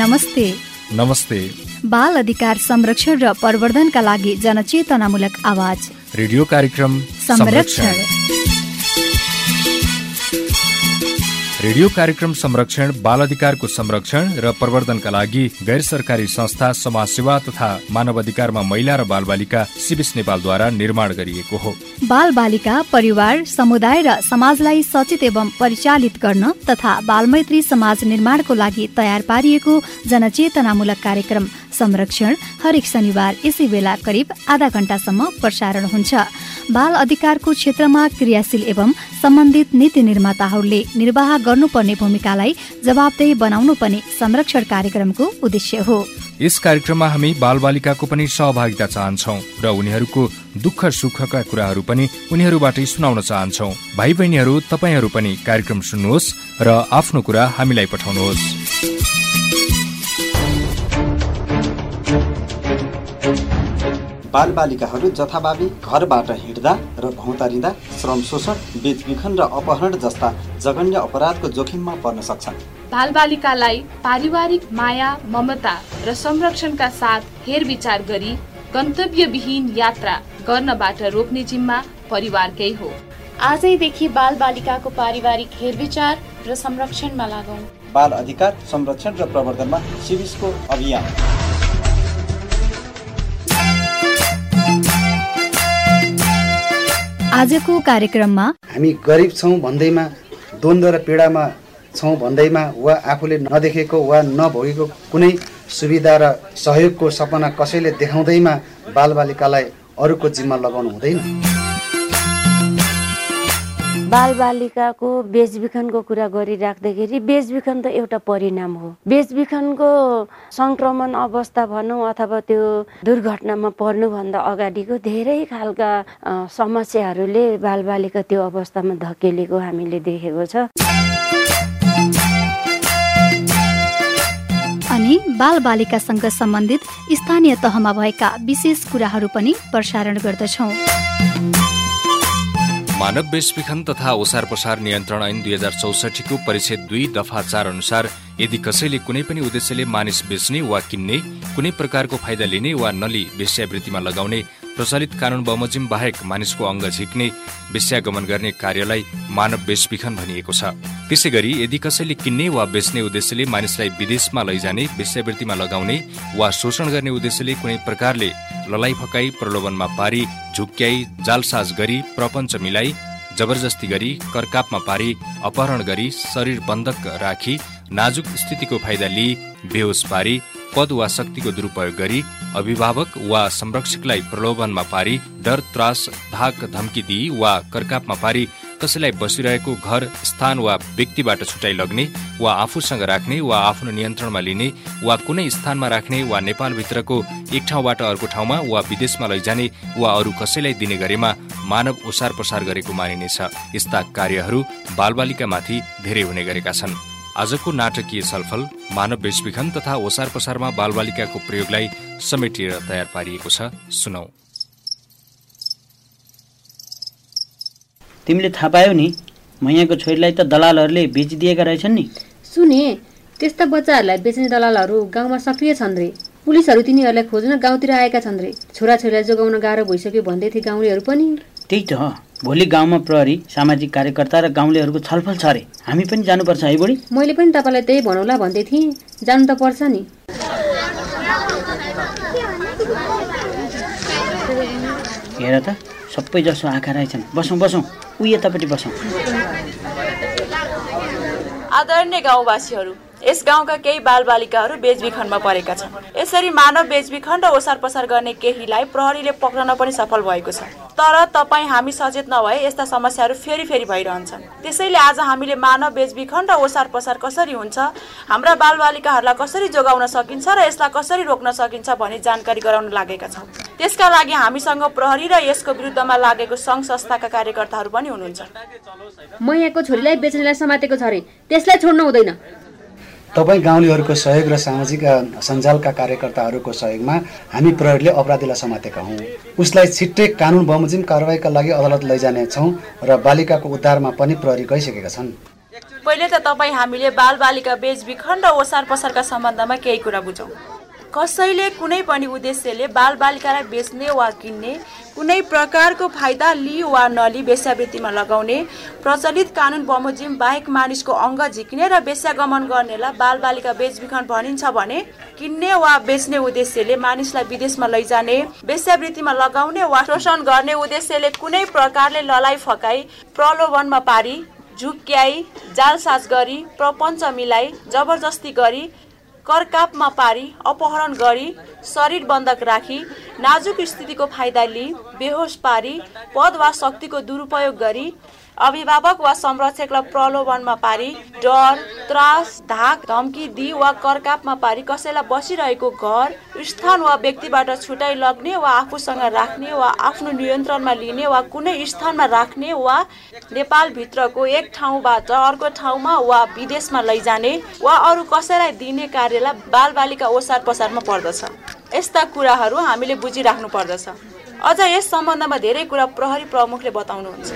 नमस्ते। नमस्ते। बाल अधिकार संरक्षण र प्रवर्धनका लागि जनचेतनामूलक आवाज। रेडियो कार्यक्रम संरक्षण। रेडियो कार्यक्रम संरक्षण बाल अधिकारको संरक्षण र प्रवर्धनका लागि गैर सरकारी संस्था समाज सेवा तथा मानव अधिकारमा महिला र बालबालिका सिबिस नेपालद्वारा निर्माण गरिएको हो। बाल बालिका परिवार समुदाय र समाजलाई सचेत एवं परिचालित गर्न तथा बालमैत्री समाज निर्माणको लागि तयार पारिएको जनचेतनामूलक कार्यक्रम संरक्षण हरेक शनिबार यसै बेला करिब आधा घण्टासम्म प्रसारण हुन्छ। बाल अधिकारको क्षेत्रमा क्रियाशील एवं सम्बन्धित नीति निर्माताहरूले निर्वाह गर्नुपर्ने भूमिकालाई जवाबदेही बनाउनु पनि संरक्षण कार्यक्रमको उद्देश्य हो। यस कार्यक्रममा हामी बालबालिकाको पनि सहभागिता चाहन्छौ र उनीहरूको दुःख सुखका कुराहरू पनि उनीहरूबाटै सुनाउन चाहन्छौ। भाइ बहिनीहरू तपाईँहरू पनि कार्यक्रम सुन्नुहोस् र आफ्नो कुरा हामीलाई पठाउनुहोस्। बालबालिकाहरू जथाभावी घरबाट हिँड्दा र भौतारिँदा श्रम शोषण बेचबिखन र अपहरण जस्ता जघन्य अपराधको जोखिममा पर्न सक्छन्। बालबालिकालाई पारिवारिक माया ममता र संरक्षणका साथ हेरविचार गरी गन्तव्यविहीन यात्रा गर्नबाट रोक्ने जिम्मा परिवारकै हो। आजैदेखि बालबालिकाको पारिवारिक हेरविचार र संरक्षणमा लागौँ। बाल अधिकार संरक्षण र प्रवर्धनमा सिविसको अभियान। आजको कार्यक्रममा हामी गरिब छौँ भन्दैमा द्वन्द्व र पीडामा छौँ भन्दैमा वा आफूले नदेखेको वा नभोगेको कुनै सुविधा र सहयोगको सपना कसैले देखाउँदैमा बालबालिकालाई अरूको जिम्मा लगाउनु हुँदैन। बालबालिकाको बेचबिखनको कुरा गरिराख्दाखेरि बेचबिखन त एउटा परिणाम हो। बेचबिखनको सङ्क्रमण अवस्था भनौँ अथवा त्यो दुर्घटनामा पर्नुभन्दा अगाडिको धेरै खालका समस्याहरूले बालबालिका त्यो अवस्थामा धकेलेको हामीले देखेको छ। अनि बालबालिकासँग सम्बन्धित स्थानीय तहमा भएका विशेष कुराहरू पनि प्रसारण गर्दछौँ। मानव बेचबिखन तथा ओसार पसार नियन्त्रण ऐन दुई हजार चौसठीको परिच्छेद दुई दफा चार अनुसार यदि कसैले कुनै पनि उद्देश्यले मानिस बेच्ने वा किन्ने कुनै प्रकारको फाइदा लिने वा नली वेश्यावृत्तिमा लगाउने प्रचलित कानून बमोजिम बाहेक मानिसको अङ्ग झिक्ने वेश्यागमन गर्ने कार्यलाई मानव बेचबिखन भनिएको छ। त्यसै गरी यदि कसैले किन्ने वा बेच्ने उद्देश्यले मानिसलाई विदेशमा लैजाने वेश्यावृत्तिमा लगाउने वा शोषण गर्ने उद्देश्यले कुनै प्रकारले ललाइ फकाई प्रलोभनमा पारी झुक्क्याई जालसाज गरी प्रपञ्च मिलाई जबरजस्ती गरी करकापमा पारी अपहरण गरी शरीर बन्धक राखी नाजुक स्थितिको फाइदा लिई बेहोस पारी पद वा शक्तिको दुरुपयोग गरी अभिभावक वा संरक्षकलाई प्रलोभनमा पारी डर त्रास धाक धम्की दिई वा करकापमा पारी कसैलाई बसिरहेको घर स्थान वा व्यक्तिबाट छुटाइ लग्ने वा आफूसँग राख्ने वा आफ्नो नियन्त्रणमा लिने वा कुनै स्थानमा राख्ने वा नेपालभित्रको एक ठाउँबाट अर्को ठाउँमा वा विदेशमा लैजाने वा अरू कसैलाई दिने गरेमा मानव ओसार पसार गरेको मानिनेछ। यस्ता कार्यहरू बालबालिकामाथि धेरै हुने गरेका छन्। आजको नाटकीय छलफल मानव बेचबिखन तथा ओसार पसारमा बालबालिकाको प्रयोगलाई समेटेर तयार पारिएको छ। सुनौ। तिमीले थाहा पायौ नि मैयाको छोरीलाई त दलालहरूले बेचिदिएका रहेछन् नि। सुने त्यस्ता बच्चाहरूलाई बेच्ने दलालहरू गाउँमा सक्रिय छन् रे। पुलिसहरू तिनीहरूलाई खोज्न गाउँतिर आएका छन् रे। छोराछोरीलाई जोगाउन गाह्रो भइसक्यो भन्दै थिए गाउँलेहरू पनि। त्यही त। भोलि गाउँमा प्रहरी सामाजिक कार्यकर्ता र गाउँलेहरूको छलफल छ अरे। हामी पनि जानुपर्छ है बुढी? मैले पनि तपाईँलाई त्यही भनौँला भन्दै थिएँ। जानु त पर्छ नि। हेर त सबै जसो आँखा रहेछन्। बसौँ बसौँ। ऊ यतापट्टि बसौँ। आदरणीय गाउँवासीहरू यस गाउँका केही बालबालिकाहरू बेचबिखनमा परेका छन्। यसरी मानव बेचबिखन र ओसार पसार गर्ने केहीलाई प्रहरीले पक्रन पनि सफल भएको छ। तर तपाईँ हामी सचेत नभए यस्ता समस्याहरू फेरि फेरि भइरहन्छन्। त्यसैले आज हामीले मानव बेचबिखन र ओसार पसार कसरी हुन्छ हाम्रा बालबालिकाहरूलाई कसरी जोगाउन सकिन्छ र यसलाई कसरी रोक्न सकिन्छ भनी जानकारी गराउन लागेका छौँ। त्यसका लागि हामीसँग प्रहरी र यसको विरुद्धमा लागेको सङ्घ संस्थाका कार्यकर्ताहरू पनि हुनुहुन्छ। म यहाँको छोरीलाई बेच्नेलाई समातेको छ अरे। त्यसलाई छोड्नु हुँदैन। तपाईँ गाउँलेहरूको सहयोग र सामाजिक सञ्जालका कार्यकर्ताहरूको सहयोगमा हामी प्रहरीले अपराधीलाई समातेका हौँ। उसलाई छिट्टै कानुन बमोजिम कारवाहीका लागि अदालत लैजानेछौँ र बालिकाको उद्धारमा पनि प्रहरी गइसकेका छन्। पहिले त तपाईँ हामीले बालबालिका बेचबिखन र ओसार पसारका सम्बन्धमा केही कुरा बुझौँ। कसैले कुनै पनि उद्देश्यले बालबालिकालाई बेच्ने वा किन्ने कुनै प्रकारको फाइदा लि वा नलि वेश्यावृत्तिमा लगाउने प्रचलित कानुन बमोजिम बाहेक मानिसको अङ्ग झिक्ने र वेश्यागमन गर्नेलाई बालबालिका बेचबिखन भनिन्छ भने किन्ने वा बेच्ने उद्देश्यले मानिसलाई विदेशमा लैजाने वेश्यावृत्तिमा लगाउने वा शोषण गर्ने उद्देश्यले कुनै प्रकारले ललाइ फकाई प्रलोभनमा पारी झुक्क्याई जालसाज गरी प्रपञ्च मिलाई जबरजस्ती गरी करकापमा पारी अपहरण गरी शरीर बन्धक राखी नाजुक स्थितिको फाइदा लिई बेहोस पारी पद वा शक्तिको दुरुपयोग गरी अभिभावक वा संरक्षकलाई प्रलोभनमा पारी डर त्रास धाक धम्की दिई वा करकापमा पारी कसैलाई बसिरहेको घर स्थान वा व्यक्तिबाट छुटाइ लग्ने वा आफूसँग राख्ने वा आफ्नो नियन्त्रणमा लिने वा कुनै स्थानमा राख्ने वा नेपालभित्रको एक ठाउँबाट अर्को ठाउँमा वा विदेशमा लैजाने वा अरू कसैलाई दिने कार्यलाई बालबालिका ओसार पसारमा पर्दछ। यस्ता कुराहरू हामीले बुझिराख्नु पर्दछ। अझ यस सम्बन्धमा धेरै कुरा प्रहरी प्रमुखले बताउनुहुन्छ।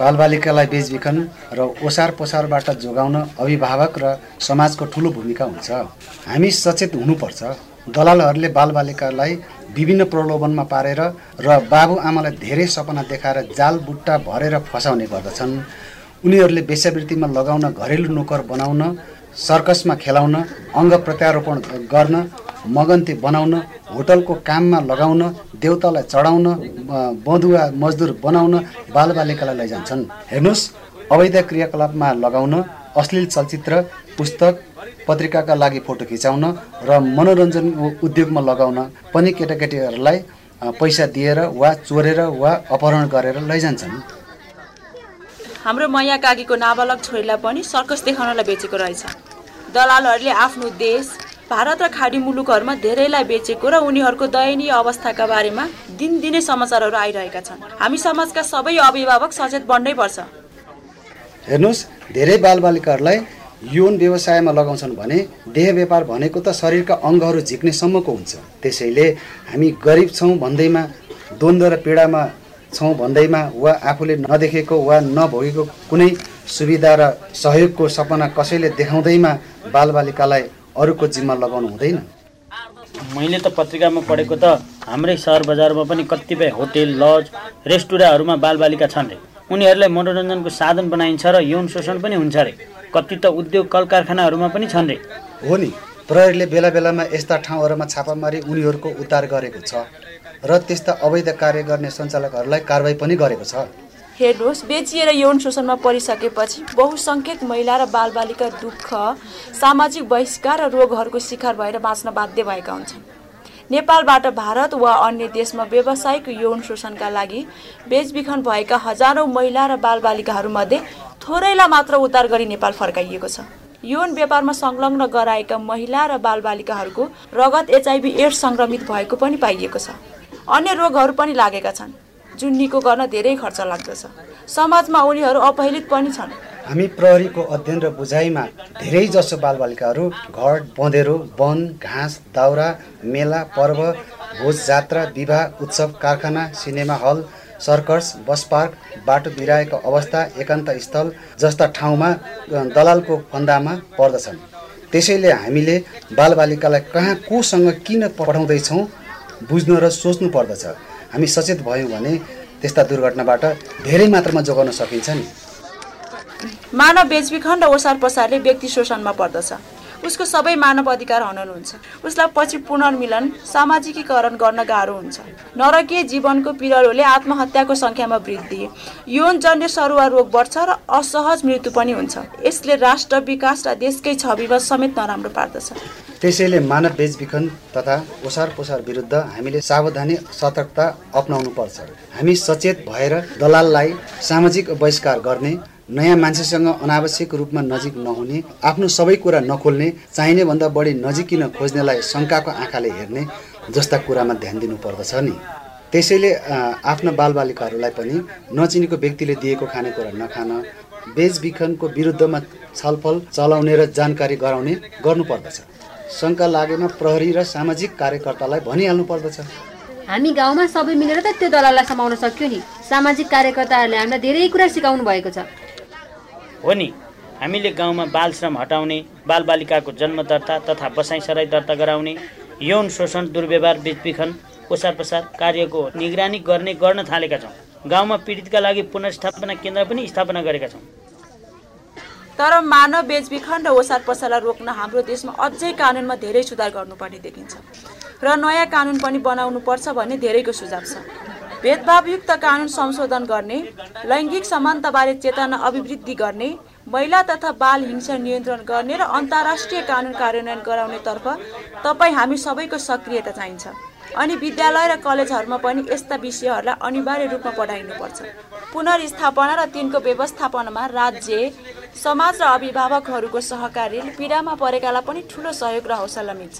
बालबालिकालाई बेचबिखन र ओसार पसारबाट जोगाउन अभिभावक र समाजको ठुलो भूमिका हुन्छ। हामी सचेत हुनुपर्छ। दलालहरूले बालबालिकालाई विभिन्न प्रलोभनमा पारेर र बाबुआमालाई धेरै सपना देखाएर जाल बुट्टा भरेर फसाउने गर्दछन्। उनीहरूले वेश्यावृत्तिमा लगाउन घरेलु नोकर बनाउन सर्कसमा खेलाउन अङ्ग प्रत्यारोपण गर्न मगन्ती बनाउन होटलको काममा लगाउन देउतालाई चढाउन बधुवा मजदुर बनाउन बालबालिकालाई लैजान्छन्। हेर्नुहोस् अवैध क्रियाकलापमा लगाउन अश्लील चलचित्र पुस्तक पत्रिकाका लागि फोटो खिचाउन र मनोरञ्जन उद्योगमा लगाउन पनि केटाकेटीहरूलाई पैसा दिएर वा चोरेर वा अपहरण गरेर लैजान्छन्। हाम्रो मैया काकीको नाबालक छोरीलाई पनि सर्कस देखाउनलाई बेचेको रहेछ। दलालहरूले आफ्नो देश भारत र खाडी मुलुकहरूमा धेरैलाई बेचेको र उनीहरूको दयनीय अवस्थाका बारेमा दिनदिनै समाचारहरू आइरहेका छन्। हामी समाजका सबै अभिभावक सचेत बन्नै पर्छ। हेर्नुहोस् धेरै बालबालिकाहरूलाई यौन व्यवसायमा लगाउँछन् भने देह व्यापार भनेको त शरीरका अङ्गहरू झिक्नेसम्मको हुन्छ। त्यसैले हामी गरिब छौँ भन्दैमा द्वन्द्व र पीडामा छौँ भन्दैमा वा आफूले नदेखेको वा नभोगेको कुनै सुविधा र सहयोगको सपना कसैले देखाउँदैमा बालबालिकालाई अरूको जिम्मा लगाउनु हुँदैन। मैले त पत्रिकामा पढेको त हाम्रै सहर बजारमा पनि कतिपय होटेल लज रेस्टुराँहरूमा बालबालिका छन् रे। उनीहरूलाई मनोरञ्जनको साधन बनाइन्छ र यौन शोषण पनि हुन्छ रे। कति त उद्योग कल कारखानाहरूमा पनि छन् रे। हो नि प्रहरीले बेला बेलामा यस्ता ठाउँहरूमा छापा मारी उनीहरूको उद्धार गरेको छ र त्यस्ता अवैध कार्य गर्ने सञ्चालकहरूलाई कारवाही पनि गरेको छ। हेर्नुहोस् बेचिएर यौन शोषणमा परिसकेपछि बहुसङ्ख्यक महिला र बालबालिका दुःख सामाजिक बहिष्कार र रोगहरूको शिकार भएर बाँच्न बाध्य भएका हुन्छन्। नेपालबाट भारत वा अन्य देशमा व्यावसायिक यौन शोषणका लागि बेचबिखन भएका हजारौँ महिला र बालबालिकाहरूमध्ये थोरैलाई मात्र उद्धार गरी नेपाल फर्काइएको छ। यौन व्यापारमा संलग्न गराएका महिला र बालबालिकाहरूको रगत एचआइभी एड्स सङ्क्रमित भएको पनि पाइएको छ। अन्य रोगहरू पनि लागेका छन्। जुन गर्न धेरै खर्च लाग्दछ। समाजमा उनीहरू अपहेलित पनि छन्। हामी प्रहरीको अध्ययन र बुझाइमा धेरै जसो बालबालिकाहरू घर बँधेरो वन घाँस दाउरा मेला पर्व भोज जात्रा विवाह उत्सव कारखाना cinema hall circus bus park बाटो बिराएको अवस्था एकान्त स्थल जस्ता ठाउँमा दलालको फन्दामा पर्दछन्। त्यसैले हामीले बालबालिकालाई कहाँ कोसँग किन पठाउँदैछौँ बुझ्नु र सोच्नु पर्दछ। हामी सचेत भयौँ भने त्यस्ता दुर्घटनाबाट धेरै मात्रामा जोगाउन सकिन्छ नि मानव बेचबिखन र ओसार पसारले व्यक्ति शोषणमा पर्दछ। उसको सबै मानव अधिकार हनन हुन्छ। उसलाई पछि पुनर्मिलन सामाजिकीकरण गर्न गाह्रो हुन्छ। नरकीय जीवनको पिरलोले आत्महत्याको सङ्ख्यामा वृद्धि। यौनजन्य सरुवा रोग बढ्छ र असहज मृत्यु पनि हुन्छ। यसले राष्ट्र विकास र देशकै छविमा समेत नराम्रो पार्दछ। त्यसैले मानव बेचबिखन तथा ओसार पोसार विरुद्ध हामीले सावधानी सतर्कता अप्नाउनु पर्छ। हामी सचेत भएर दलाललाई सामाजिक बहिष्कार गर्ने नयाँ मान्छेसँग अनावश्यक रूपमा नजिक नहुने आफ्नो सबै कुरा नखोल्ने चाहिने भन्दा बढी नजिकिन खोज्नेलाई शङ्काको आँखाले हेर्ने जस्ता कुरामा ध्यान दिनुपर्दछ नि। त्यसैले आफ्ना बालबालिकाहरूलाई पनि नचिनेको व्यक्तिले दिएको खानेकुरा नखान बेचबिखनको विरुद्धमा छलफल चलाउने र जानकारी गराउने गर्नुपर्दछ। शङ्का लागेमा प्रहरी र सामाजिक कार्यकर्तालाई भनिहाल्नु पर्दछ हामी गाउँमा सबै मिलेर त त्यो दलाललाई समाउन सक्यो नि। सामाजिक कार्यकर्ताहरूले हामीलाई धेरै कुरा सिकाउनु भएको छ। हो नि। हामीले गाउँमा बाल श्रम हटाउने बालबालिकाको जन्म दर्ता तथा बसाइ सराई दर्ता गराउने यौन शोषण दुर्व्यवहार बेचबिखन ओसार पसार कार्यको निगरानी गर्ने गर्न थालेका छौँ। गाउँमा पीडितका लागि पुनर्स्थापना केन्द्र पनि स्थापना गरेका छौँ। तर मानव बेचबिखन र ओसार पसारलाई रोक्न हाम्रो देशमा अझै कानुनमा धेरै सुधार गर्नुपर्ने देखिन्छ। र नयाँ कानुन पनि बनाउनु पर्छ भन्ने धेरैको सुझाव छ। भेदभावयुक्त कानुन संशोधन गर्ने लैङ्गिक समानताबारे चेतना अभिवृद्धि गर्ने महिला तथा बाल हिंसा नियन्त्रण गर्ने र अन्तर्राष्ट्रिय कानुन कार्यान्वयन गराउनेतर्फ तपाईँ हामी सबैको सक्रियता चाहिन्छ। अनि विद्यालय र कलेजहरूमा पनि यस्ता विषयहरूलाई अनिवार्य रूपमा पढाइनुपर्छ पुनर्स्थापना र तिनको व्यवस्थापनमा राज्य समाज र अभिभावकहरूको सहकार्यले पीडामा परेकालाई पनि ठुलो सहयोग र हौसला मिल्छ।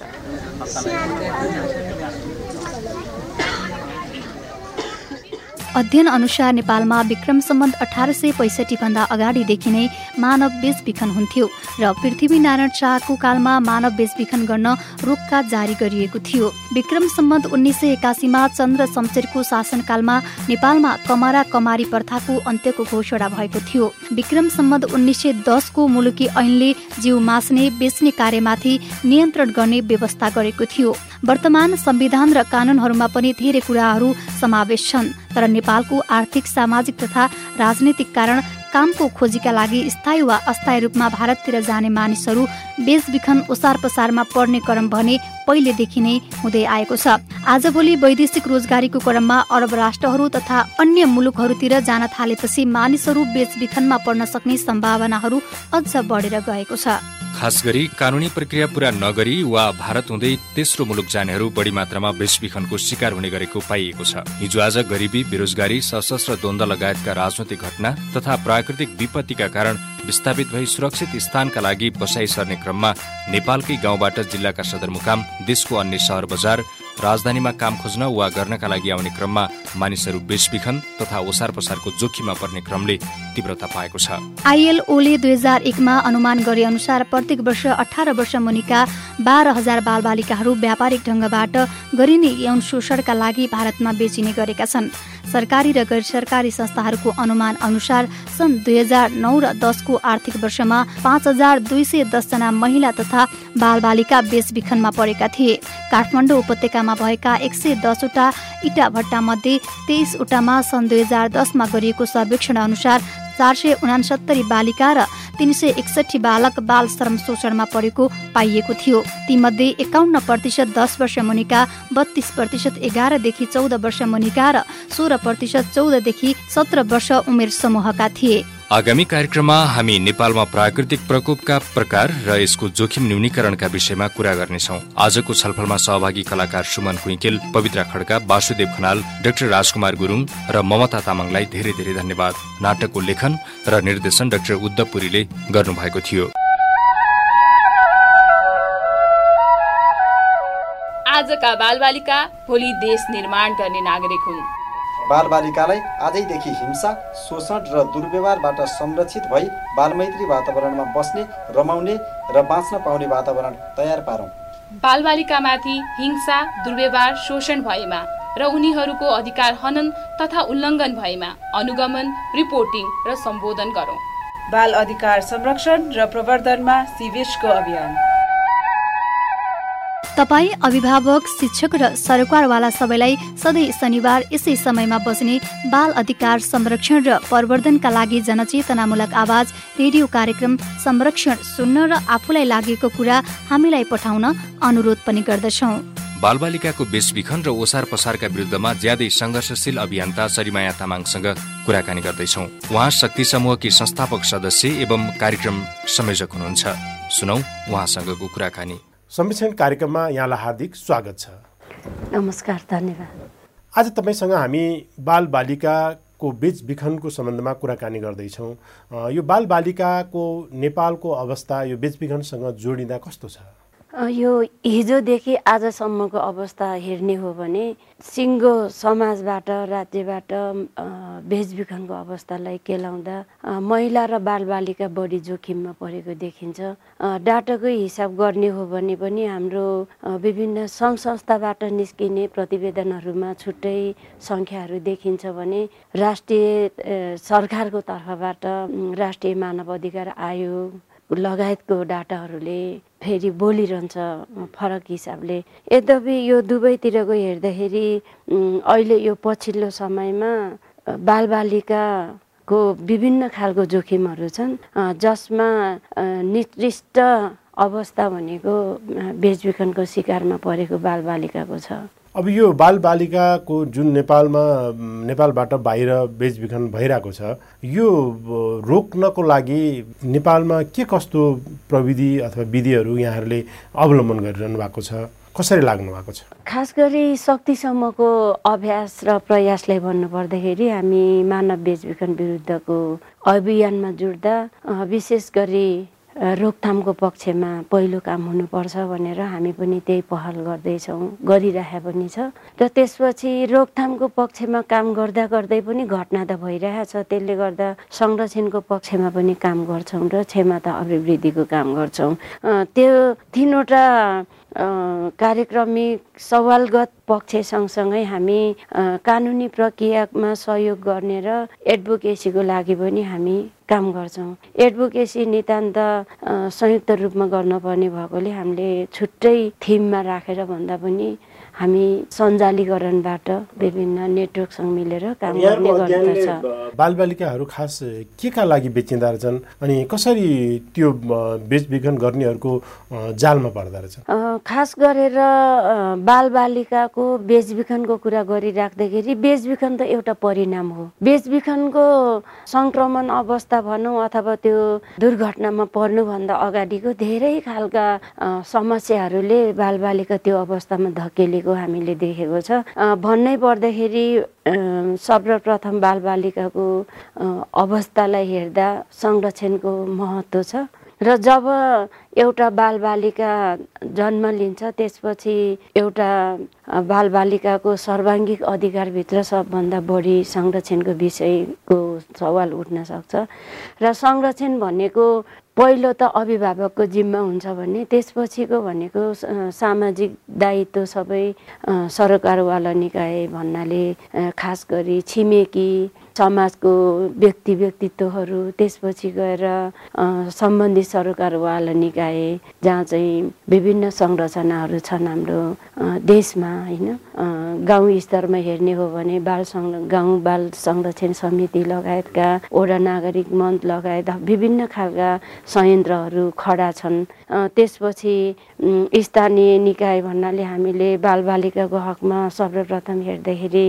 अध्ययन अनुसार नेपालमा विक्रम सम्बन्ध अठार सय पैँसठीभन्दा अगाडिदेखि नै मानव बेचबिखन हुन्थ्यो र पृथ्वीनारायण शाहको कालमा मानव बेचबिखन गर्न रोक्का जारी गरिएको थियो। विक्रम सम्बन्ध उन्नाइस सय एकासीमा चन्द्र शमशेरको शासनकालमा नेपालमा कमारा कमारी प्रथाको अन्त्यको घोषणा भएको थियो। विक्रम सम्बन्ध उन्नाइस सय दसको मुलुकी ऐनले जीव मास्ने बेच्ने कार्यमाथि नियन्त्रण गर्ने व्यवस्था गरेको थियो। वर्तमान संविधान र कानूनहरूमा पनि धेरै कुराहरू समावेश छन्। तर नेपालको आर्थिक सामाजिक तथा राजनैतिक कारण कामको खोजीका लागि स्थायी वा अस्थायी रूपमा भारततिर जाने मानिसहरू बेचबिखन ओसार पसारमा पर्ने क्रम भने पहिलेदेखि नै हुँदै आएको छ। आजभोलि वैदेशिक रोजगारीको क्रममा अरब राष्ट्रहरू तथा अन्य मुलुकहरूतिर जान थालेपछि मानिसहरू बेचबिखनमा पर्न सक्ने सम्भावनाहरू अझ बढेर गएको छ। खास गरी कानूनी प्रक्रिया पूरा नगरी वा भारत हुँदै तेस्रो मुलुक जानेहरू बढी मात्रामा बेचबिखनको शिकार हुने गरेको पाइएको छ। हिजो आज गरिबी बेरोजगारी सशस्त्र द्वन्द लगायतका राजनैतिक घटना तथा प्राकृतिक विपत्तिका कारण विस्थापित भई सुरक्षित स्थानका लागि बसाइ सर्ने क्रममा नेपालकै गाउँबाट जिल्लाका सदरमुकाम देशको अन्य सहर बजार राजधानीमा काम खोज्न वा गर्नका लागि आउने क्रममा मानिसहरू बेचबिखन तथा ओसार पसारको जोखिममा पर्ने क्रमले तीव्रता पाएको छ। आइएलओले दुई हजार एकमा अनुमान गरे अनुसार प्रत्येक वर्ष अठार वर्ष मुनिका बाह्र हजार बालबालिकाहरू व्यापारिक ढङ्गबाट गरिने यौन शोषणका लागि भारतमा बेचिने गरेका छन्। सरकारी र गैर सरकारी संस्थाहरूको अनुमान अनुसार सन् दुई हजार नौ र दसको आर्थिक वर्षमा पाँच हजार दुई सय दसजना महिला तथा बालबालिका बेचबिखनमा परेका थिए। काठमाडौँ उपत्यकामा भएका एक सय दसवटा इटा भट्टा मध्ये तेइसवटामा सन् दुई हजार दसमा गरिएको सर्वेक्षण अनुसार चार सय उनासत्तरी बालिका र तिन सय एकसठी बालक बाल श्रम शोषणमा परेको पाइएको थियो। तीमध्ये एकाउन्न प्रतिशत दस वर्ष मुनिका बत्तीस प्रतिशत एघारदेखि चौध वर्ष मुनिका र सोह्र प्रतिशत चौधदेखि सत्र वर्ष उमेर समूहका थिए। आगामी कार्यक्रममा हामी नेपालमा प्राकृतिक प्रकोपका प्रकार र यसको जोखिम न्यूनीकरणका विषयमा कुरा गर्नेछौ। आजको छलफलमा सहभागी कलाकार सुमन कुइकेल पवित्रा खड्का वासुदेव खनाल डाक्टर राजकुमार गुरुङ र ममता तामाङलाई धेरै धेरै धन्यवाद। नाटकको लेखन र निर्देशन डाक्टर उद्धव पुरीले गर्नुभएको थियो। आजका बालबालिका भोलि देश निर्माण गर्ने नागरिक हुन्। बालबालिकालाई आजैदेखि हिंसा शोषण र दुर्व्यवहारबाट संरक्षित भई बालमैत्री वातावरणमा बस्ने रमाउने र बाँच्न पाउने वातावरण तयार पारौँ। बालबालिकामाथि हिंसा दुर्व्यवहार शोषण भएमा र उनीहरूको अधिकार हनन तथा उल्लङ्घन भएमा अनुगमन रिपोर्टिङ र सम्बोधन गरौँ। बाल अधिकार संरक्षण र प्रवर्धनमा सिवेशको अभियान। तपाईँ अभिभावक शिक्षक र सरकारवाला सबैलाई सधैँ शनिबार यसै समयमा बस्ने बाल अधिकार संरक्षण र प्रवर्धनका लागि जनचेतनामूलक आवाज रेडियो कार्यक्रम संरक्षण सुन्न र आफूलाई लागेको कुरा हामीलाई पठाउन अनुरोध पनि गर्दछौँ। बालबालिकाको बेचबिखन र ओसार पसारका विरुद्धमा ज्यादै संघर्षशील अभियन्ता सरिमाया तामाङसँग कुराकानी गर्दैछौ। उहाँ शक्ति समूहकी संस्थापक सदस्य एवं कार्यक्रम संयोजक हुनुहुन्छ। सुनौ उहाँसँगको कुराकानी। संरक्षण कार्यक्रममा यहाँलाई हार्दिक स्वागत छ। नमस्कार धन्यवाद। आज तपाईँसँग हामी बालबालिकाको बेचबिखनको सम्बन्धमा कुराकानी गर्दैछौँ। यो बालबालिकाको नेपालको अवस्था यो बेचबिखनसँग जोडिँदा कस्तो छ? यो हिजोदेखि आजसम्मको अवस्था हेर्ने हो भने सिङ्गो समाजबाट राज्यबाट बेचबिखनको अवस्थालाई केलाउँदा महिला र बालबालिका बढी जोखिममा परेको देखिन्छ। डाटाकै हिसाब गर्ने हो भने पनि हाम्रो विभिन्न सङ्घ संस्थाबाट निस्किने प्रतिवेदनहरूमा छुट्टै सङ्ख्याहरू देखिन्छ भने राष्ट्रिय सरकारको तर्फबाट राष्ट्रिय मानव अधिकार आयोग लगायतको डाटाहरूले फेरि बोलिरहन्छ फरक हिसाबले। यद्यपि यो दुवैतिरको हेर्दाखेरि अहिले यो पछिल्लो समयमा बालबालिकाको विभिन्न खालको जोखिमहरू छन् जसमा निकृष्ट अवस्था भनेको बेचबिखनको शिकारमा परेको बालबालिकाको छ। अब यो बालबालिकाको जुन नेपालमा नेपालबाट बाहिर बेचबिखन भइरहेको छ यो रोक्नको लागि नेपालमा के कस्तो प्रविधि अथवा विधिहरू यहाँहरूले अवलम्बन गरिरहनु भएको छ? कसरी लाग्नु भएको छ? खास गरी शक्तिसम्मको अभ्यास र प्रयासलाई भन्नुपर्दाखेरि हामी मानव बेचबिखन विरुद्धको अभियानमा जुट्दा विशेष गरी रोकथामको पक्षमा पहिलो काम हुनुपर्छ भनेर हामी पनि त्यही पहल गर्दैछौँ गरिरहेको पनि छ। र त्यसपछि रोकथामको पक्षमा काम गर्दा गर्दै पनि घटना त भइरहेछ त्यसले गर्दा संरक्षणको पक्षमा पनि काम गर्छौँ र क्षमता अभिवृद्धिको काम गर्छौँ। त्यो तिनवटा कार्यक्रमिक सवालगत पक्ष सँगसँगै हामी कानुनी प्रक्रियामा सहयोग गर्ने र एडभोकेसीको लागि पनि हामी काम गर्छौँ। एडभोकेसी नितान्त संयुक्त रूपमा गर्नुपर्ने भएकोले हामीले छुट्टै थिममा राखेर भन्दा पनि हामी सञ्जालीकरणबाट विभिन्न नेटवर्कसँग मिलेर काम गर्ने गर्दछ। बालबालिकाहरू खास के का लागि बेचिँदा रहेछन्? अनि कसरी त्यो बेचबिखन गर्नेहरूको जालमा पर्दो रहेछ? खास गरेर बालबालिकाको बेचबिखनको कुरा गरिराख्दाखेरि बेचबिखन त एउटा परिणाम हो। बेचबिखनको सङ्क्रमण अवस्था भनौँ अथवा त्यो दुर्घटनामा पर्नुभन्दा अगाडिको धेरै खालका समस्याहरूले बालबालिका त्यो अवस्थामा धकेलेको भएको हामीले देखेको छ। भन्नै पर्दाखेरि सर्वप्रथम बालबालिकाको अवस्थालाई हेर्दा संरक्षणको महत्त्व छ। र जब एउटा बालबालिका जन्म लिन्छ त्यसपछि एउटा बालबालिकाको सर्वाङ्गिक अधिकारभित्र सबभन्दा बढी संरक्षणको विषयको सवाल उठ्न सक्छ। र संरक्षण भनेको पहिलो त अभिभावकको जिम्मा हुन्छ भने त्यसपछिको भनेको सामाजिक दायित्व सबै सरकारवाला निकाय भन्नाले खास गरी छिमेकी समाजको व्यक्ति व्यक्तित्वहरू त्यसपछि गएर सम्बन्धित सरकारवाला निकाय जहाँ चाहिँ विभिन्न संरचनाहरू छन् हाम्रो देशमा होइन? गाउँ स्तरमा हेर्ने हो भने बाल गाउँ बाल संरक्षण समिति लगायतका वडा नागरिक मञ्च लगायत विभिन्न खालका संयन्त्रहरू खडा छन्। त्यसपछि स्थानीय निकाय भन्नाले हामीले बालबालिकाको हकमा सर्वप्रथम हेर्दाखेरि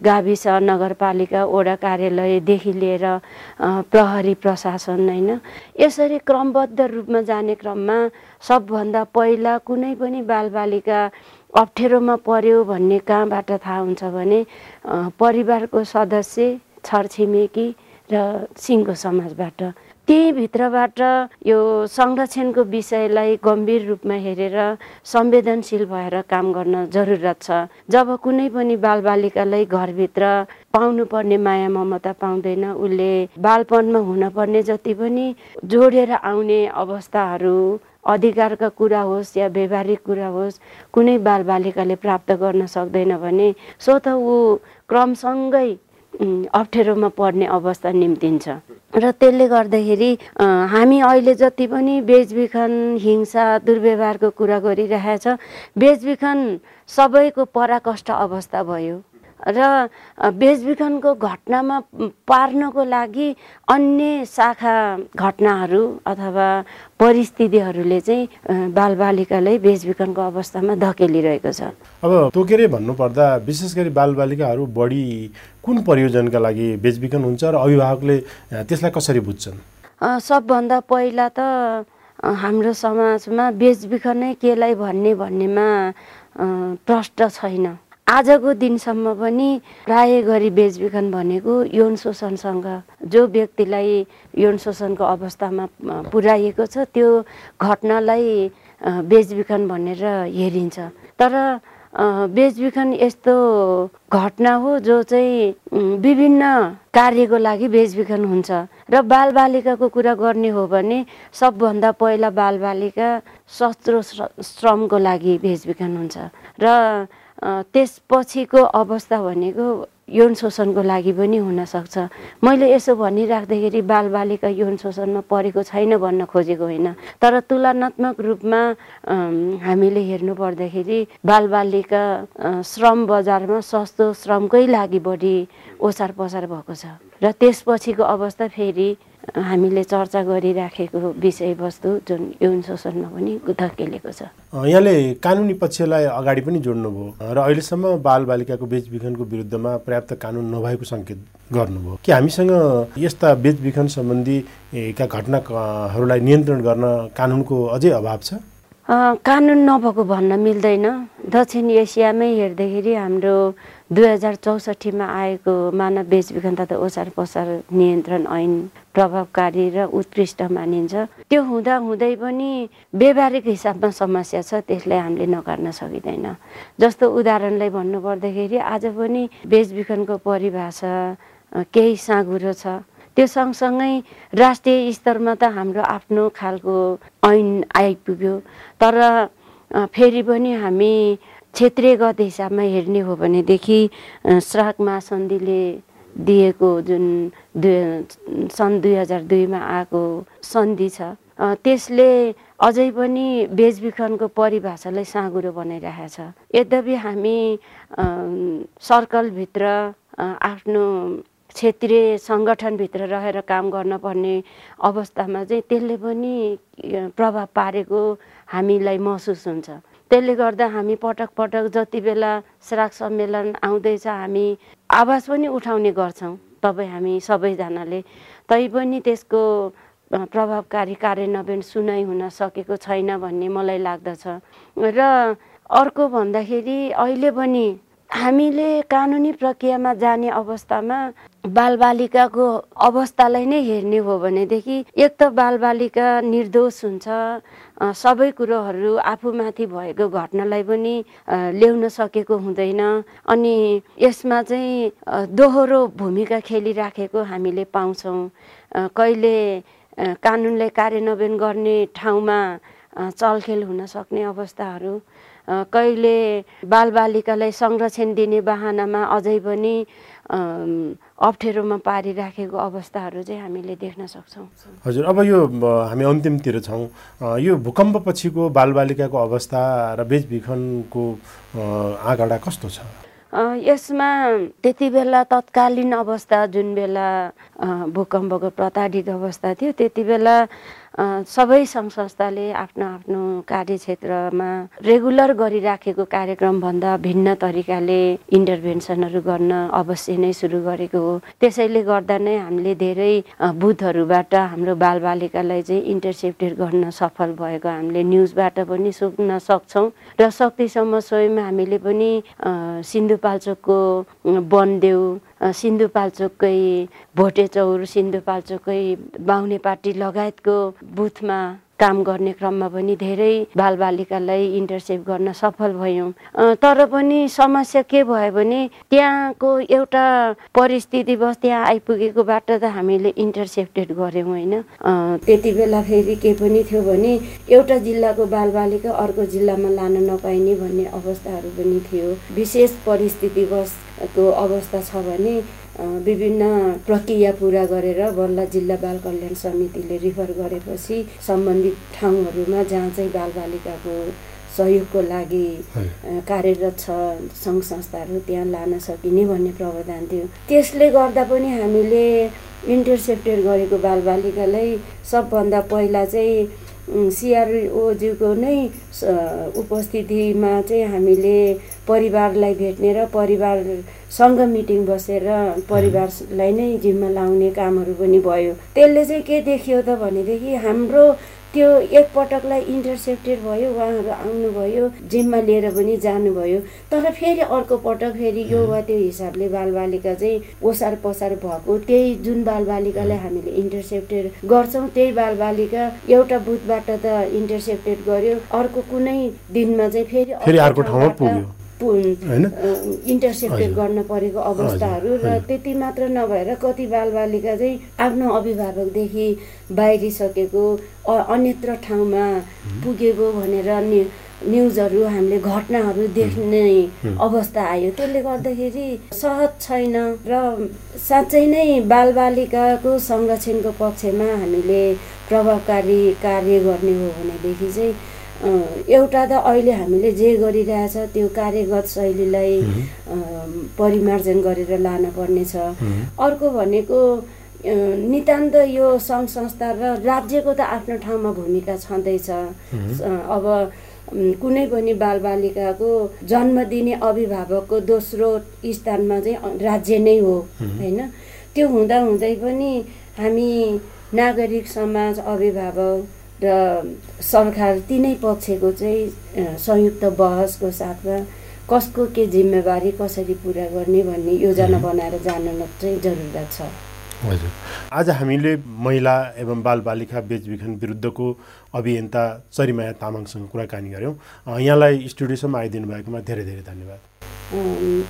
गाविस नगरपालिका वडा कार्यालयदेखि लिएर प्रहरी प्रशासन होइन? यसरी क्रमबद्ध रूपमा जाने क्रममा सबभन्दा पहिला कुनै पनि बालबालिका अप्ठ्यारोमा पर्यो भन्ने कहाँबाट थाहा हुन्छ भने परिवारको सदस्य छरछिमेकी र सिङ्गो समाजबाट। त्यही भित्रबाट यो संरक्षणको विषयलाई गम्भीर रूपमा हेरेर संवेदनशील भएर काम गर्न जरुरत छ। जब कुनै पनि बालबालिकालाई घरभित्र पाउनुपर्ने माया ममता पाउँदैन उसले बालपनमा हुनपर्ने जति पनि जोडेर आउने अवस्थाहरू अधिकारका कुरा होस् या व्यवहारिक कुरा होस् कुनै बालबालिकाले प्राप्त गर्न सक्दैन भने स्वत ऊ क्रमसँगै अप्ठ्यारोमा पर्ने अवस्था निम्तिन्छ। र त्यसले गर्दाखेरि हामी अहिले जति पनि बेचबिखन हिंसा दुर्व्यवहारको कुरा गरिरहेछ बेचबिखन सबैको पराकष्ट अवस्था भयो। र बेचबिखनको घटनामा पार्नको लागि अन्य शाखा घटनाहरू अथवा परिस्थितिहरूले चाहिँ बालबालिकालाई बेचबिखनको अवस्थामा धकेलिरहेको छ। अब तोकेरै भन्नुपर्दा विशेष गरी बालबालिकाहरू बढी कुन प्रयोजनका लागि बेचबिखन हुन्छ र अभिभावकले त्यसलाई कसरी बुझ्छन्? सबभन्दा पहिला त हाम्रो समाजमा बेचबिखनै केलाई भन्ने भन्नेमा प्रष्ट छैन। आजको दिनसम्म पनि प्राय गरी बेचबिखन भनेको यौन शोषणसँग जो व्यक्तिलाई यौन शोषणको अवस्थामा पुर्याइएको छ त्यो घटनालाई बेचबिखन भनेर हेरिन्छ। तर बेचबिखन यस्तो घटना हो जो चाहिँ विभिन्न कार्यको लागि बेचबिखन हुन्छ र बालबालिकाको कुरा गर्ने हो भने सबभन्दा पहिला बालबालिका शस्त्र श्रमको लागि बेचबिखन हुन्छ। र त्यसपछिको अवस्था भनेको यौन शोषणको लागि पनि हुनसक्छ। मैले यसो भनिराख्दाखेरि बालबालिका यौन शोषणमा परेको छैन भन्न खोजेको होइन। तर तुलनात्मक रूपमा हामीले हेर्नु पर्दाखेरि बालबालिका श्रम बजारमा सस्तो श्रमकै लागि बढी ओसार पसार भएको छ। र त्यसपछिको अवस्था फेरि हामीले चर्चा गरिराखेको विषयवस्तु जुन यौन शोषणमा पनि धकेलेको छ। यहाँले कानुनी पक्षलाई अगाडि पनि जोड्नुभयो र अहिलेसम्म बालबालिकाको बेचबिखनको विरुद्धमा पर्याप्त कानुन नभएको सङ्केत गर्नुभयो। कि हामीसँग यस्ता बेचबिखन सम्बन्धी का घटनाहरूलाई नियन्त्रण गर्न कानुनको अझै अभाव छ? कानुन नभएको भन्न मिल्दैन। दक्षिण एसियामै हेर्दाखेरि हाम्रो दुई हजार चौसठीमा आएको मानव बेचबिखन तथा ओसार पसार नियन्त्रण ऐन प्रभावकारी र उत्कृष्ट मानिन्छ। त्यो हुँदा हुँदै पनि व्यवहारिक हिसाबमा समस्या छ त्यसलाई हामीले नकार्न सकिँदैन। जस्तो उदाहरणलाई भन्नुपर्दाखेरि आज पनि बेचबिखनको परिभाषा केही साँघुरो छ। त्यो सँगसँगै राष्ट्रिय स्तरमा त हाम्रो आफ्नो खालको ऐन आइपुग्यो। तर फेरि पनि हामी क्षेत्रीयगत हिसाबमा हेर्ने हो भनेदेखि श्राक महासन्धिले दिएको जुन दुई सन् दुई हजार दुईमा आएको सन्धि छ त्यसले अझै पनि बेचबिखनको परिभाषालाई साँगुरो बनाइरहेको छ। यद्यपि हामी सर्कलभित्र आफ्नो क्षेत्रीय सङ्गठनभित्र रहेर काम गर्न पर्ने अवस्थामा चाहिँ त्यसले पनि प्रभाव पारेको हामीलाई महसुस हुन्छ। त्यसले गर्दा हामी पटक पटक जति बेला श्राक सम्मेलन आउँदैछ हामी आवाज पनि उठाउने गर्छौँ। तपाईँ हामी सबैजनाले। तैपनि त्यसको प्रभावकारी कार्यान्वयन सुनाइ हुन सकेको छैन भन्ने मलाई लाग्दछ। र अर्को भन्दाखेरि अहिले पनि हामीले कानुनी प्रक्रियामा जाने अवस्थामा बालबालिकाको अवस्थालाई नै हेर्ने हो भनेदेखि एक त बालबालिका निर्दोष हुन्छ सबै कुरोहरू आफूमाथि भएको घटनालाई पनि ल्याउन सकेको हुँदैन। अनि यसमा चाहिँ दोहोरो भूमिका खेलिराखेको हामीले पाउँछौँ। कहिले कानुनलाई कार्यान्वयन गर्ने ठाउँमा चलखेल हुन सक्ने अवस्थाहरू कहिले बालबालिकालाई संरक्षण दिने बाहनामा अझै पनि अप्ठ्यारोमा पारिराखेको अवस्थाहरू चाहिँ हामीले देख्न सक्छौँ। हजुर अब यो हामी अन्तिमतिर छौँ। यो भूकम्प पछिको बालबालिकाको अवस्था र बेचबिखनको आँकडा कस्तो छ? यसमा त्यति बेला तत्कालीन अवस्था जुन बेला भूकम्पको प्रताडित अवस्था थियो त्यति बेला सबै सङ्घ संस्थाले आफ्नो आफ्नो कार्यक्षेत्रमा रेगुलर गरिराखेको कार्यक्रमभन्दा भिन्न तरिकाले इन्टरभेन्सनहरू गर्न अवश्य नै सुरु गरेको हो। त्यसैले गर्दा नै हामीले धेरै बुथहरूबाट हाम्रो बालबालिकालाई चाहिँ इन्टरसेप्टेड गर्न सफल भएको हामीले न्युजबाट पनि सुन्न सक्छौँ र सक्तिसम्म स्वयं हामीले पनि सिन्धुपाल्चोकको बनदेऊ सिन्धुपाल्चोककै भोटेचौर सिन्धुपाल्चोककै बाहुने पार्टी लगायतको बुथमा काम गर्ने क्रममा पनि धेरै बालबालिकालाई इन्टरसेप्ट गर्न सफल भयौँ। तर पनि समस्या के भयो भने त्यहाँको एउटा परिस्थिति बस त्यहाँ आइपुगेकोबाट त हामीले इन्टरसेप्टेड गऱ्यौँ होइन। त्यति बेला फेरि के पनि थियो भने एउटा जिल्लाको बालबालिका अर्को जिल्लामा लान नपाइने भन्ने अवस्थाहरू पनि थियो। विशेष परिस्थिति बसको अवस्था छ भने विभिन्न प्रक्रिया पुरा गरेर बल्ल जिल्ला बाल कल्याण समितिले रिफर गरेपछि सम्बन्धित ठाउँहरूमा जहाँ चाहिँ बालबालिकाको सहयोगको लागि कार्यरत छ सङ्घ संस्थाहरू त्यहाँ लान सकिने भन्ने प्रावधान थियो। त्यसले गर्दा पनि हामीले इन्टरसेप्टेड गरेको बालबालिकालाई सबभन्दा पहिला चाहिँ सिआरओज्यूको नै उपस्थितिमा चाहिँ हामीले परिवारलाई भेट्ने र परिवारसँग मिटिङ बसेर परिवारलाई नै जिम्मा लाउने कामहरू पनि भयो। त्यसले चाहिँ के देखियो त भनेदेखि हाम्रो त्यो एकपटकलाई इन्टरसेप्टेड भयो उहाँहरू आउनुभयो जिम्मा लिएर पनि जानुभयो। तर फेरि अर्को पटक फेरि यो वा त्यो हिसाबले बालबालिका चाहिँ ओसार पसार भएको। त्यही जुन बालबालिकालाई हामीले इन्टरसेप्टेड गर्छौँ त्यही बालबालिका एउटा बुथबाट त इन्टरसेप्टेड गर्यो। अर्को कुनै दिनमा चाहिँ फेरि अर्को ठाउँमा पुग्यो। इन्टरसेप्टेड गर्न परेको अवस्थाहरू र त्यति मात्र नभएर कति बालबालिका चाहिँ आफ्नो अभिभावकदेखि बाहिरिसकेको अन्यत्र ठाउँमा पुगेको भनेर नि न्युजहरू हामीले घटनाहरू देख्ने अवस्था आयो। त्यसले गर्दाखेरि सहज छैन र साँच्चै नै बालबालिकाको संरक्षणको पक्षमा हामीले प्रभावकारी कार्य गर्ने हो भनेदेखि चाहिँ एउटा त अहिले हामीले जे गरिरहेछ त्यो कार्यगत शैलीलाई परिमार्जन गरेर लान पर्नेछ अर्को भनेको नितान्त यो सङ्घ संस्था र राज्यको त आफ्नो ठाउँमा भूमिका छँदैछ। अब कुनै पनि बालबालिकाको जन्म दिने अभिभावकको दोस्रो स्थानमा चाहिँ राज्य नै हो होइन? त्यो हुँदा हुँदै पनि हामी नागरिक समाज अभिभावक र सरकार तिनै पक्षको चाहिँ संयुक्त बहसको साथमा कसको के जिम्मेवारी कसरी पुरा गर्ने भन्ने योजना बनाएर जान चाहिँ जरुरत छ। हजुर। आज हामीले महिला एवं बालबालिका बेचबिखन विरुद्धको अभियन्ता चरिमाया तामाङसँग कुराकानी गऱ्यौँ यहाँलाई स्टुडियोसम्म आइदिनु भएकोमा धेरै धेरै धन्यवाद।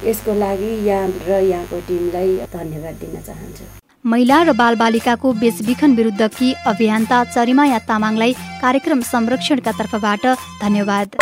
यसको लागि यहाँ र यहाँको टिमलाई धन्यवाद दिन चाहन्छु। महिला र बालबालिकाको बेचबिखन विरुद्धकी अभियन्ता चरिमाया तामाङलाई कार्यक्रम संरक्षणका तर्फबाट धन्यवाद।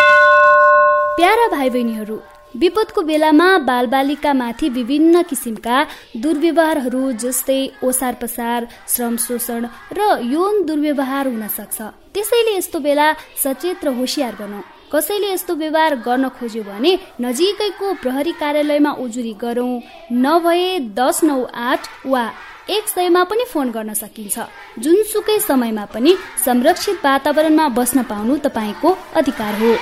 प्यारा भाइ बहिनीहरू विपदको बेलामा बालबालिकामाथि विभिन्न किसिमका दुर्व्यवहारहरू जस्तै ओसार पसार श्रम शोषण र यौन दुर्व्यवहार हुन सक्छ। त्यसैले यस्तो बेला सचेत र होसियार बनौ। कसैले यस्तो व्यवहार गर्न खोज्यो भने नजिकैको प्रहरी कार्यालयमा उजुरी गरौँ। नभए दस नौ आठ वा एक सयमा पनि फोन गर्न सकिन्छ। जुनसुकै समयमा पनि संरक्षित वातावरणमा बस्न पाउनु तपाईँको अधिकार हो।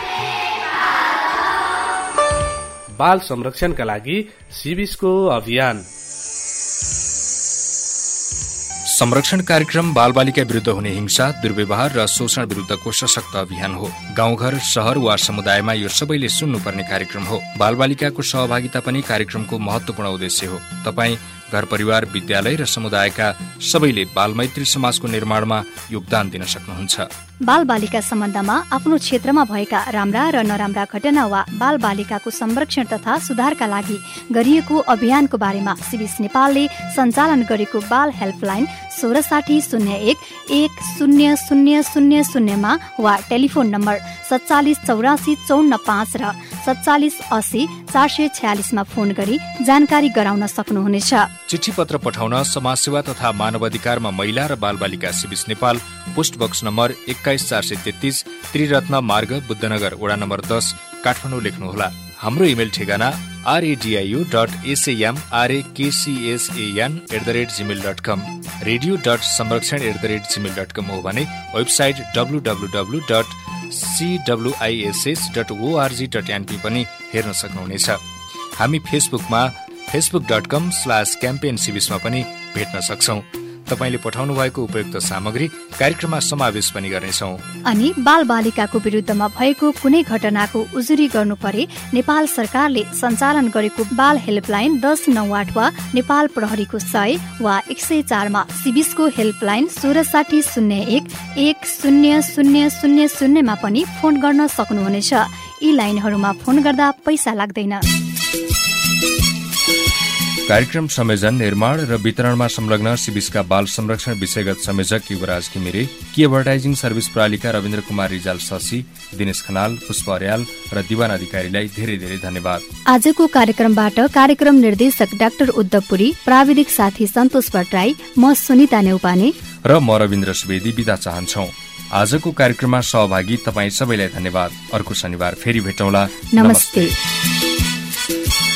बाल संरक्षणका लागि सिबिसको अभियान। संरक्षण कार्यक्रम बालबालिका विरुद्ध हुने हिंसा दुर्व्यवहार र शोषण विरुद्धको सशक्त अभियान हो। गाउँघर सहर वा समुदायमा यो सबैले सुन्नुपर्ने कार्यक्रम हो। बालबालिकाको सहभागिता पनि कार्यक्रमको महत्वपूर्ण उद्देश्य हो। तपाईँ घर परिवार विद्यालय र समुदायका सबैले बालमैत्री समाजको निर्माणमा योगदान दिन सक्नुहुन्छ। बाल बालिका सम्बन्धमा आफ्नो क्षेत्रमा भएका राम्रा र नराम्रा घटना वा बाल बालिकाको संरक्षण तथा सुधारका लागि गरिएको अभियानको बारेमा सिबिस नेपालले सञ्चालन गरेको बाल हेल्पलाइन सोह्र साठी शून्य एक एक शून्य शून्य शून्य शून्यमा वा टेलिफोन नम्बर सत्तालिस चौरासी चौन्न पाँच र सत्तालिस अस्सी चार सय छयालिसमा फोन गरी जानकारी गराउन सक्नुहुनेछ। चिठी पत्र पठाउन समाजसेवा तथा मानव अधिकारमा महिला र बालबालिका CWISS Nepal post box number एक्काइस चार सय तेत्तिस त्रिरत्न मार्ग बुद्धनगर वडा नम्बर दस काठमाडौँ लेख्नुहोला। हाम्रो इमेल ठेगाना R A D I U dot S A M R A K C S N at the rate Gmail dot com radio dot संरक्षण at the rate Gmail dot com हो भने website W W W dot CWISS dot पनि हेर्न हामी फेसबुकमा Facebook dot com slash campaign पनि भेट्न सक्छौ। तपाईँले पठाउनु भएको उपयुक्त सामग्री कार्यक्रममा समावेश पनि गर्नेछौ। अनि बाल बालिकाको विरुद्धमा भएको कुनै घटनाको उजुरी गर्नु परे नेपाल सरकारले सञ्चालन गरेको बाल हेल्पलाइन दस नौ आठ वा नेपाल प्रहरीको सय वा एक सय चारमा सिबिसको हेल्पलाइन सोह्र साठी शून्य एक एक शून्य शून्य शून्य शून्यमा पनि फोन गर्न सक्नुहुनेछ। यी लाइनहरूमा फोन गर्दा पैसा लाग्दैन। कार्यक्रम संयोजन निर्माण र वितरणमा संलग्न सिबिसका बाल संरक्षण विषयगत संयोजक युवराज घिमिरे कि एडभर्टाइजिङ सर्भिस प्रणालीका रविन्द्र कुमार रिजाल शशी दिनेश खनाल पुष्प अर्याल र दिवान अधिकारीलाई धेरै धेरै धन्यवाद। आजको कार्यक्रमबाट कार्यक्रम निर्देशक डाक्टर उद्धवपुरी प्राविधिक साथी सन्तोष भट्टराई म सुनिता नेउपाने र म रविन्द्र सुवेदी विदा चाहन्छौ। आजको कार्यक्रममा सहभागी तपाईँ सबैलाई धन्यवाद। अर्को शनिबार फेरि भेटौँला। नमस्ते, नमस्ते।